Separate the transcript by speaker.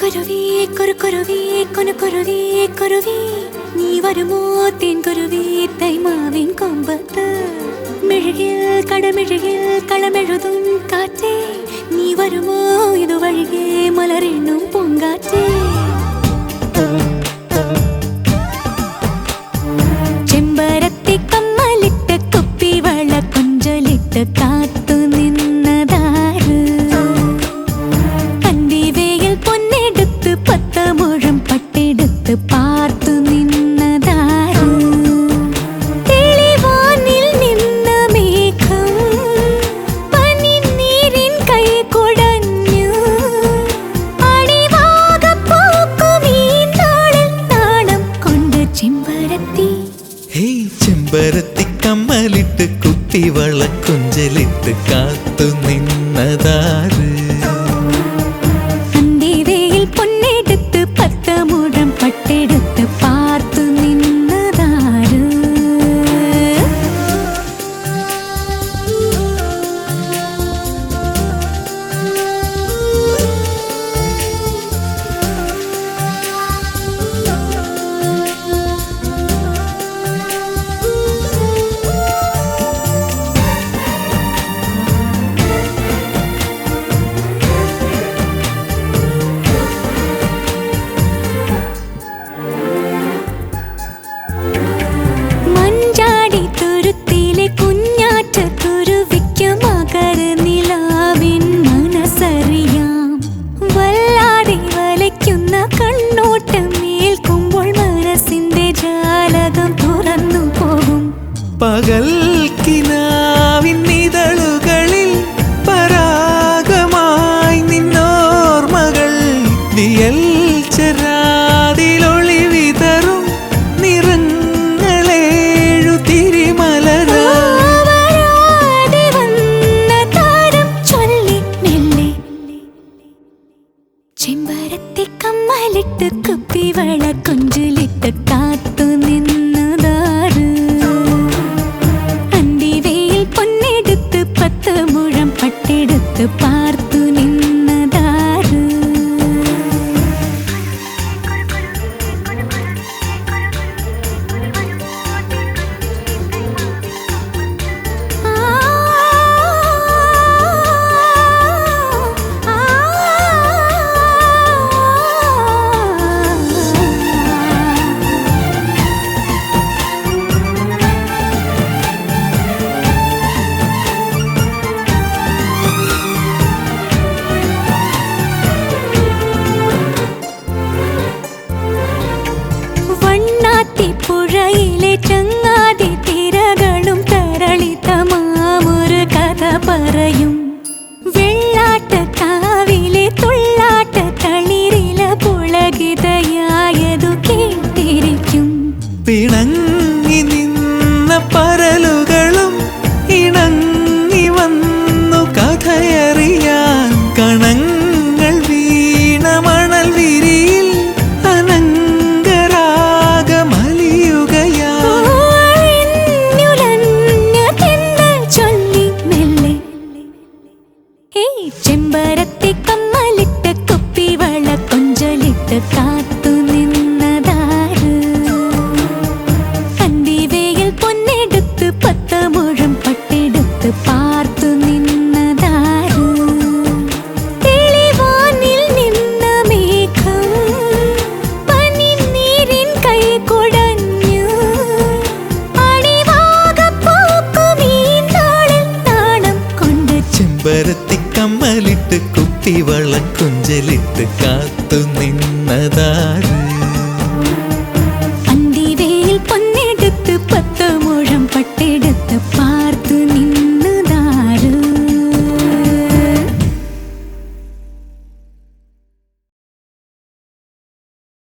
Speaker 1: குருவி குரு குருவி கொனு குருவி. குருவி நீ வருமோ தேன் குருவி தை மாவின் கொம்பத்து. மெழுகில் கடமெழுகில் களமெழுதும் காற்றே. நீ வருமோ இது வழியே மலர் என்னும் பூங்காற்றே. மனதாறு ചെമ്പരത്തി
Speaker 2: കമ്മലിട്ട്
Speaker 1: കുപ്പിവള കൊഞ്ചിലിട്ട് കാത്തു പുഴയിലെ ഹേയ് ചെമ്പരത്തി കമ്മലിട്ട് കുപ്പിവള കൊഞ്ചലിട്ട് കാത്തു നിന്നതാര്? അന്തിവേയിൽ പൊന്നെടുത്ത് പത്ത് മുഴം പട്ടെടുത്ത് പാർത്തു നിന്നതാര്? തെളിവാനിൽ നിന്ന മേഘം പനിനീരിൻ കൈ കുടഞ്ഞു നാളിൽ നാണം കൊണ്ട്
Speaker 2: ചെമ്പരത്തി കമ്മലിട്ട് കുഞ്ചലിട്ട് കാത്തു നിന്നതാര്